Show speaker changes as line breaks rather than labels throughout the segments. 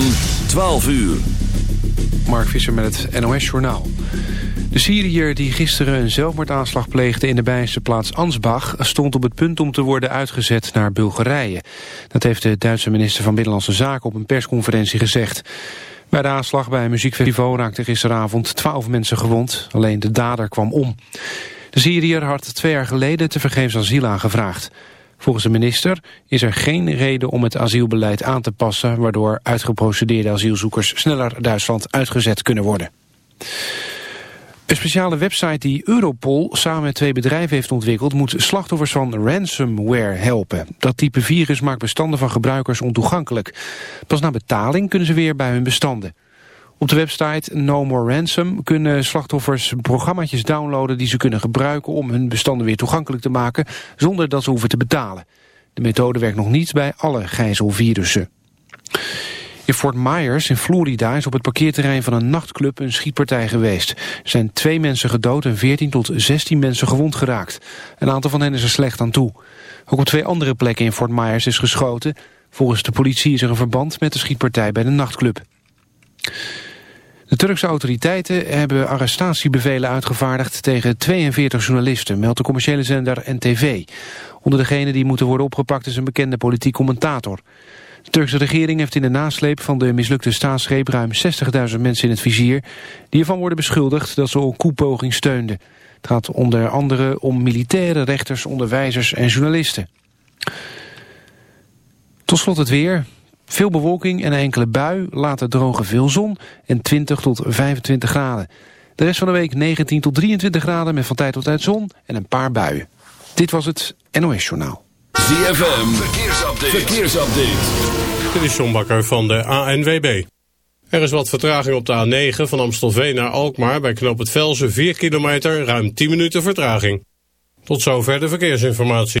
van 12 uur.
Mark Visser met het NOS Journaal. De Syriër die gisteren een zelfmoordaanslag pleegde in de Bijnse plaats Ansbach... stond op het punt om te worden uitgezet naar Bulgarije. Dat heeft de Duitse minister van Binnenlandse Zaken op een persconferentie gezegd. Bij de aanslag bij een muziekfestival raakten gisteravond 12 mensen gewond. Alleen de dader kwam om. De Syriër had twee jaar geleden te vergeefs asiel aangevraagd. Volgens de minister is er geen reden om het asielbeleid aan te passen... waardoor uitgeprocedeerde asielzoekers sneller Duitsland uitgezet kunnen worden. Een speciale website die Europol samen met twee bedrijven heeft ontwikkeld... moet slachtoffers van ransomware helpen. Dat type virus maakt bestanden van gebruikers ontoegankelijk. Pas na betaling kunnen ze weer bij hun bestanden. Op de website No More Ransom kunnen slachtoffers programma's downloaden... die ze kunnen gebruiken om hun bestanden weer toegankelijk te maken... zonder dat ze hoeven te betalen. De methode werkt nog niet bij alle gijzelvirussen. In Fort Myers in Florida is op het parkeerterrein van een nachtclub een schietpartij geweest. Er zijn twee mensen gedood en 14 tot 16 mensen gewond geraakt. Een aantal van hen is er slecht aan toe. Ook op twee andere plekken in Fort Myers is geschoten. Volgens de politie is er een verband met de schietpartij bij de nachtclub. De Turkse autoriteiten hebben arrestatiebevelen uitgevaardigd tegen 42 journalisten, meldt de commerciële zender NTV. Onder degenen die moeten worden opgepakt is een bekende politiek commentator. De Turkse regering heeft in de nasleep van de mislukte staatsgreep ruim 60.000 mensen in het vizier, die ervan worden beschuldigd dat ze een koepoging steunden. Het gaat onder andere om militaire rechters, onderwijzers en journalisten. Tot slot het weer. Veel bewolking en een enkele bui, later droge veel zon en 20 tot 25 graden. De rest van de week 19 tot 23 graden met van tijd tot tijd zon en een paar buien. Dit was het NOS Journaal.
ZFM, verkeersupdate. verkeersupdate.
Dit is John Bakker van de ANWB. Er is wat vertraging op de A9 van Amstelveen naar Alkmaar... bij knoop het Velzen 4 kilometer, ruim 10 minuten vertraging. Tot zover de verkeersinformatie.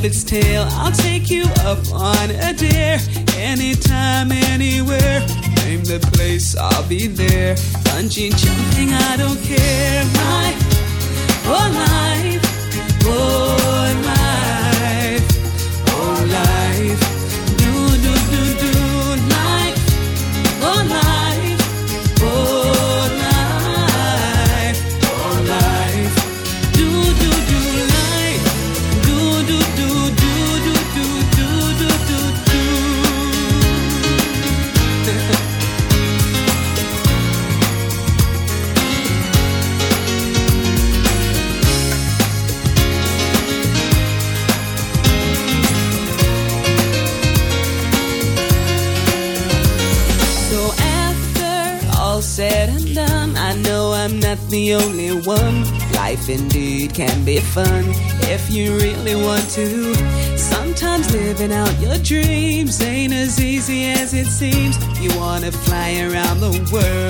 of its tail. I'll take you up on a dare, anytime, anywhere. Name the place, I'll be there. Punching, jumping, be fun if you really want to. Sometimes living out your dreams ain't as easy as it seems. You wanna fly around the world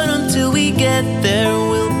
until we get there, we'll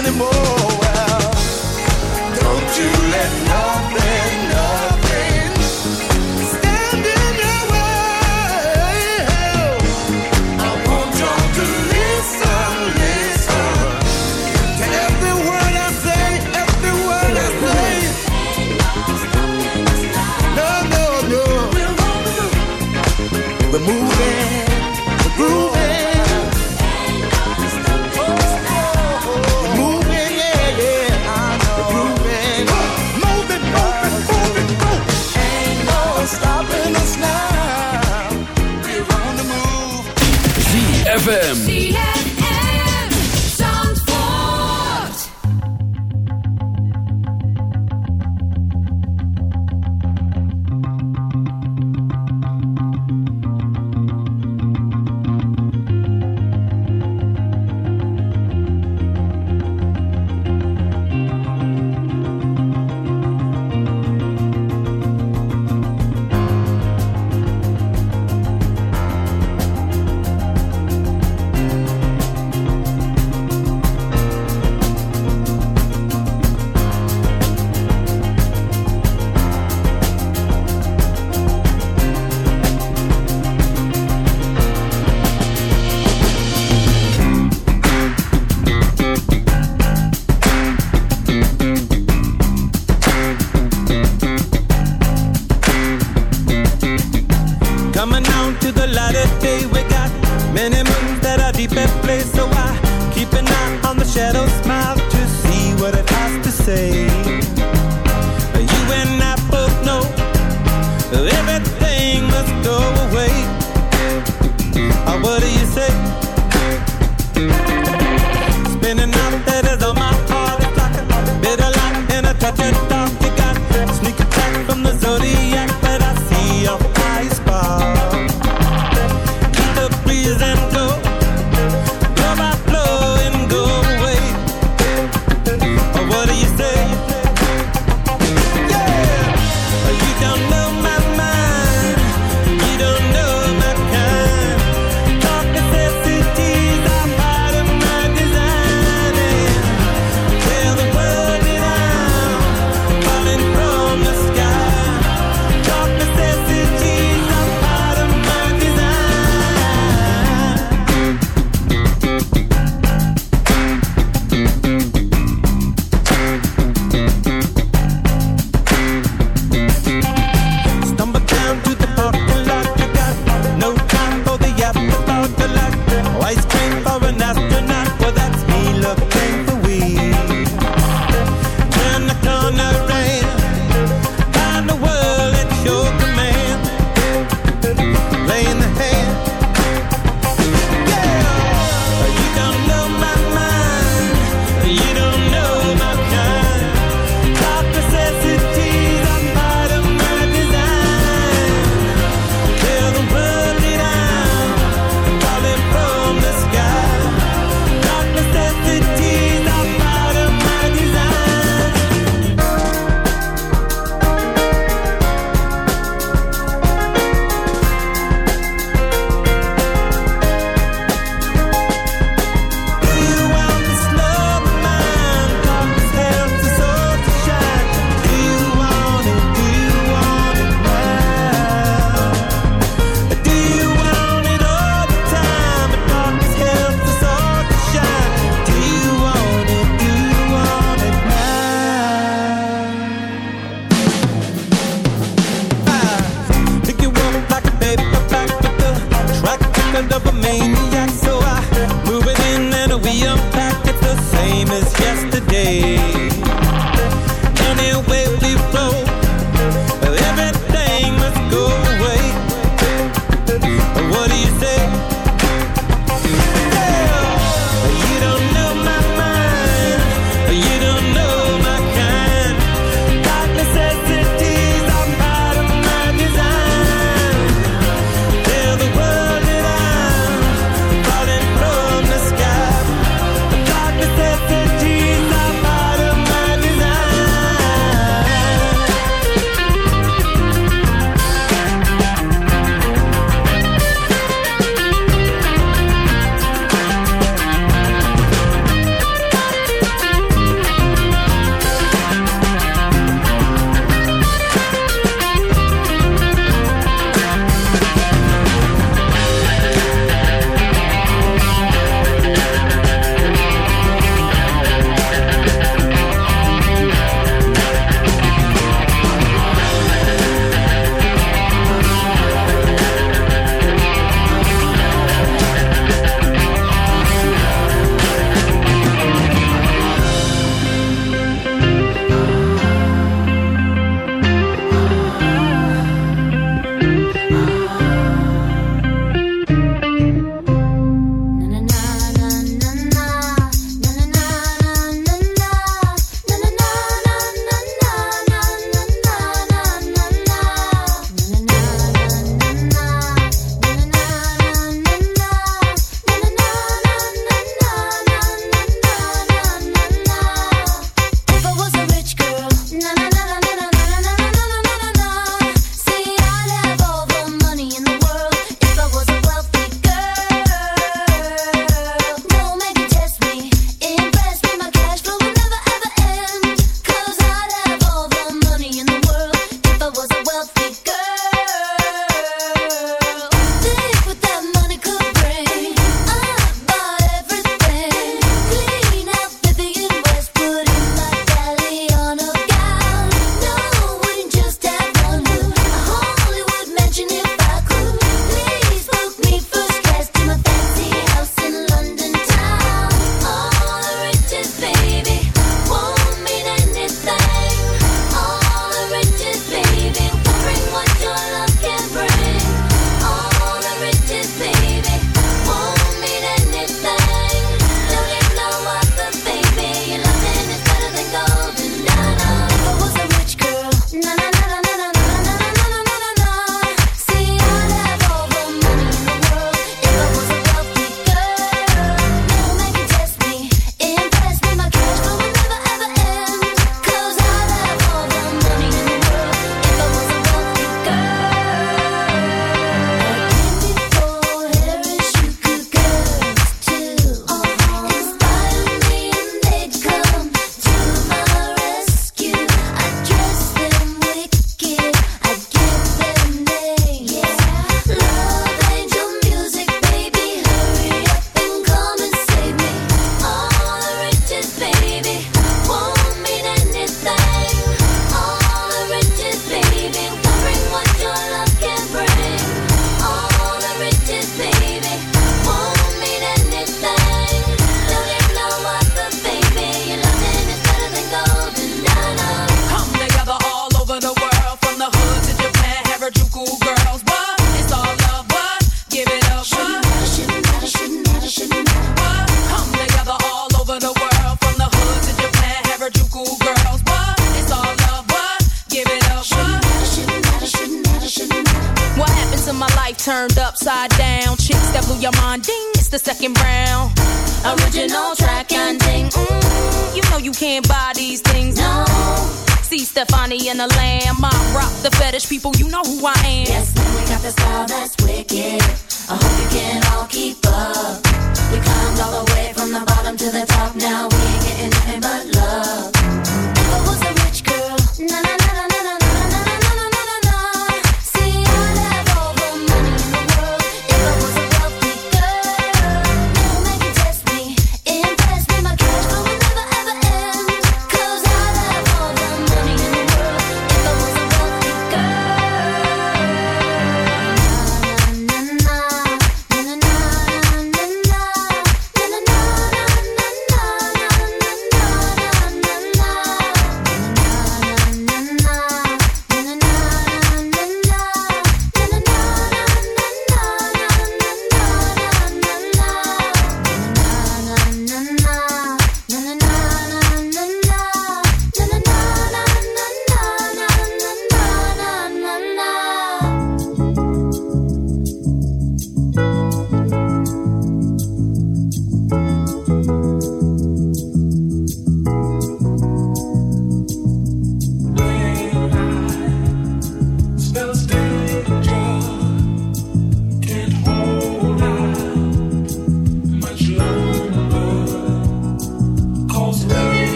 anymore.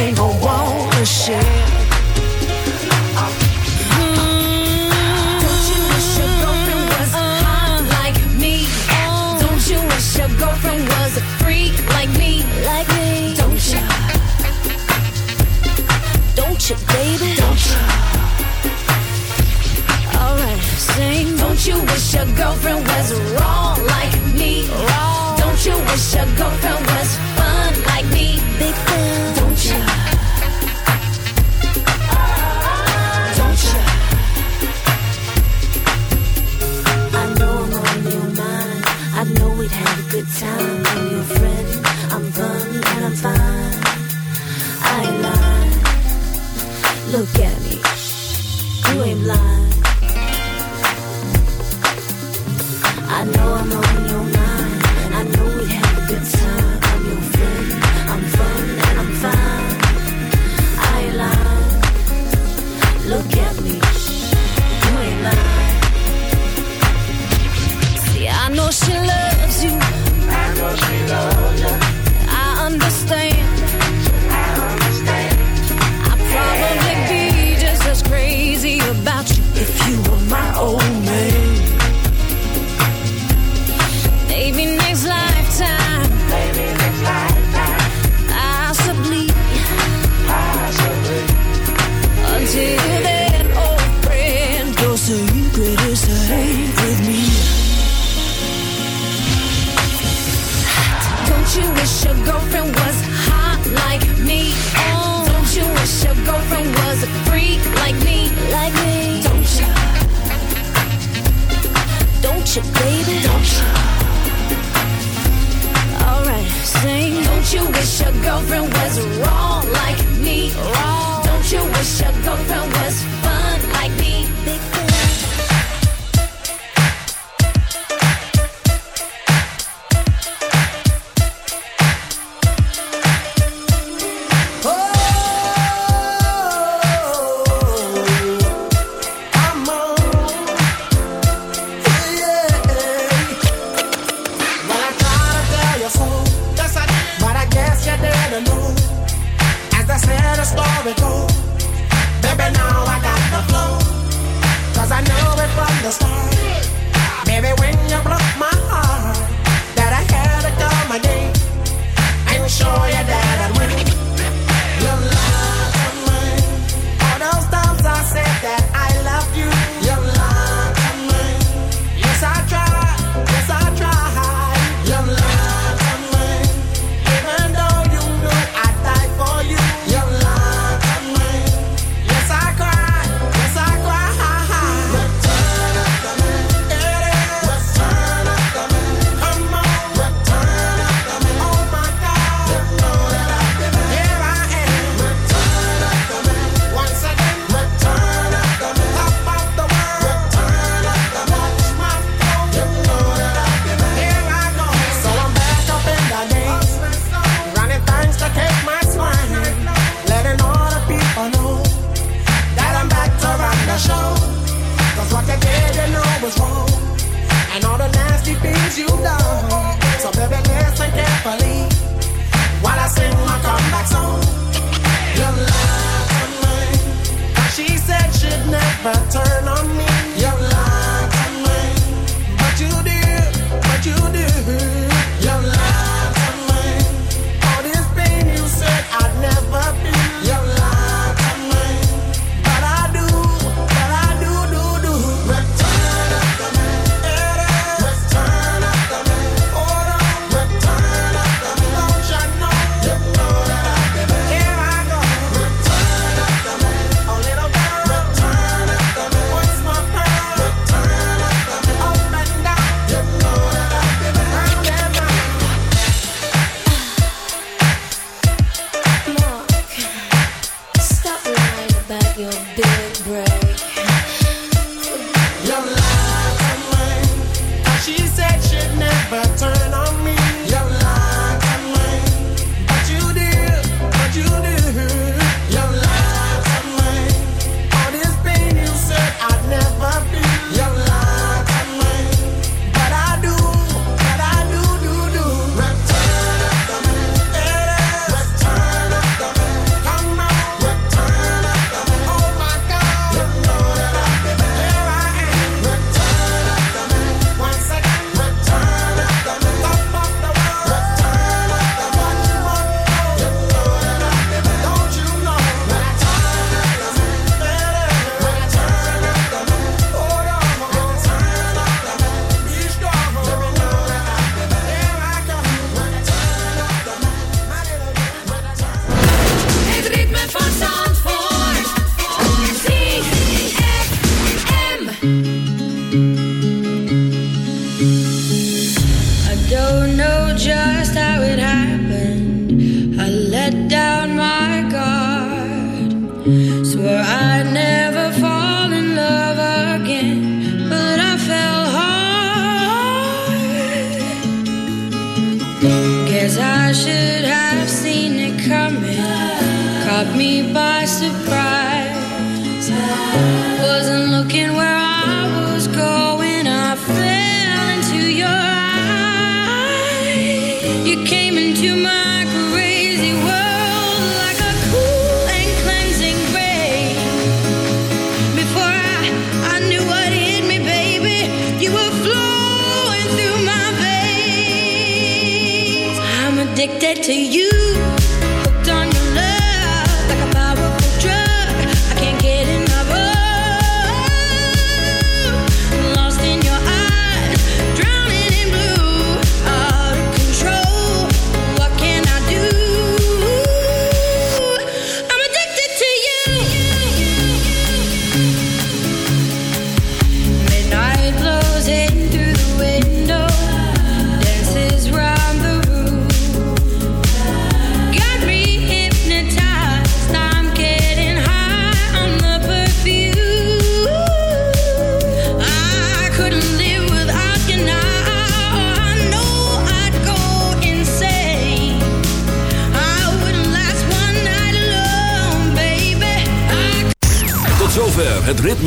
ain't gon' wanna share. Girlfriend was a freak like me, like me. Don't you? Don't you, baby? Don't you? Alright, sing. Don't you wish your girlfriend was wrong like me? Wrong. Don't you wish your girlfriend? you, baby? Don't you? Alright, same. Don't you wish your girlfriend was wrong like me? Wrong. Don't you wish your girlfriend